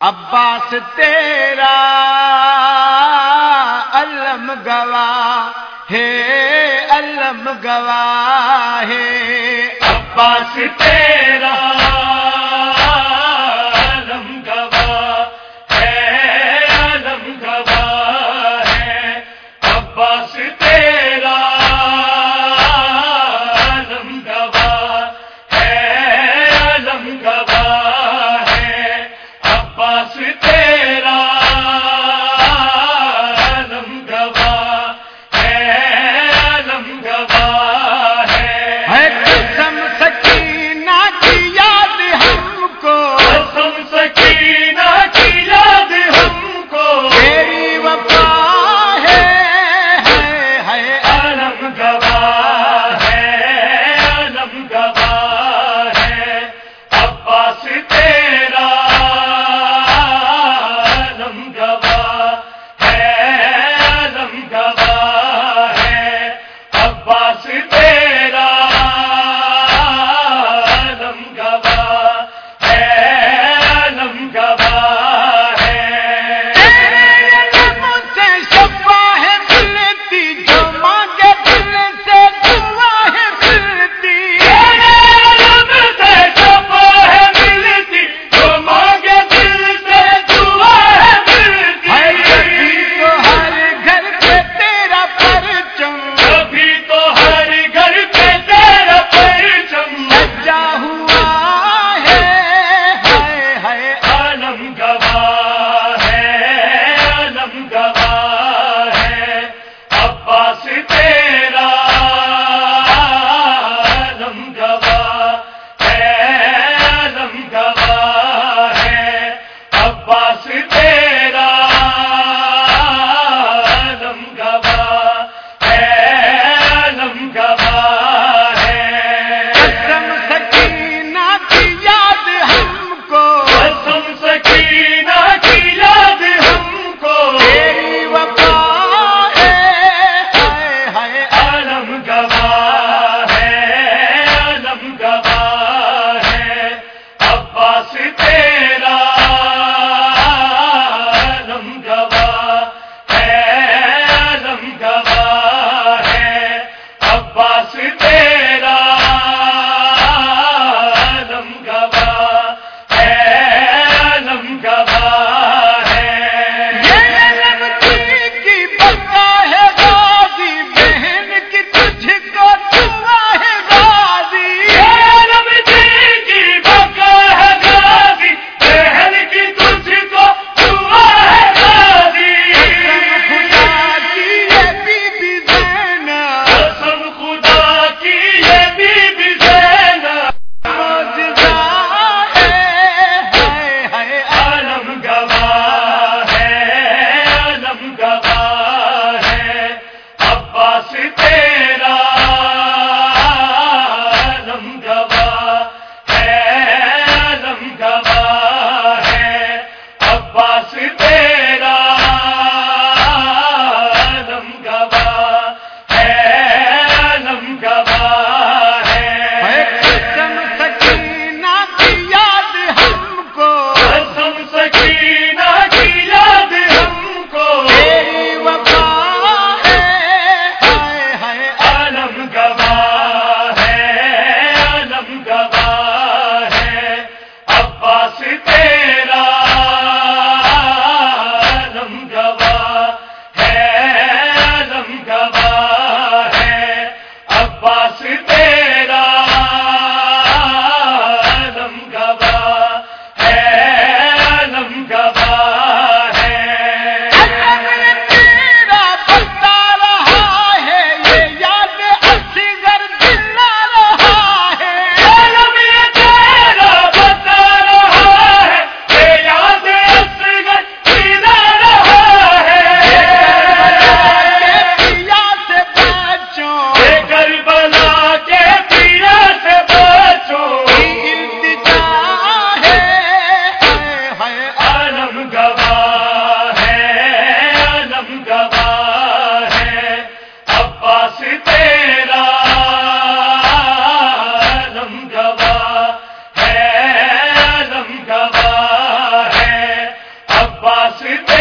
عباس تیرا علم گواہ ہے علم گوا ہے۔ عباس تیرا واسطہ